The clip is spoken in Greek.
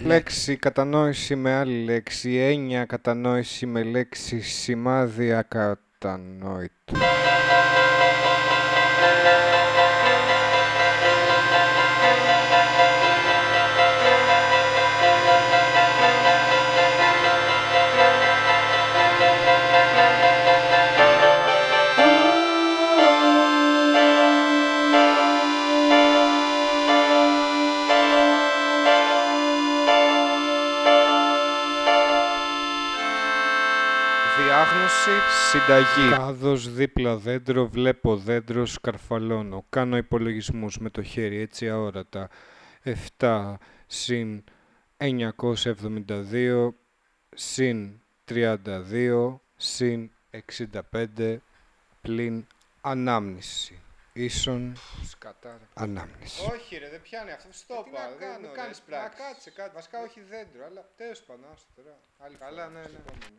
λέξη κατανόηση με άλλη λέξη, έννοια κατανόηση με λέξη σημάδι ακατανόητο. Διάγνωση, συνταγή. Κάδος, δίπλα δέντρο, βλέπω δέντρο, σκαρφαλώνω. Κάνω υπολογισμούς με το χέρι, έτσι αόρατα. 7 συν 972 συν 32 συν 65 πλην ανάμνηση. Ίσον σκατά ανάμνηση. Όχι ρε, δεν πιάνει αυτό. Στο τι είπα. να Δεν κάνω, μου ρε. κάνεις Μα πράξη. κάτσε, κάτσε. Βασικά όχι δέντρο, αλλά τέλος πάντων, άστο τώρα. Άλλη Καλά, φορά, ναι, στο ναι. επόμενο.